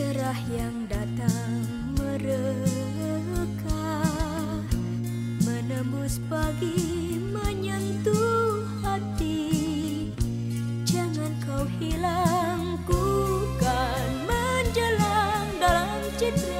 cerah yang datang mereka menembus pagi menyentuh hati. Jangan kau hilang ku kan menjelang dalam citra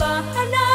Bahana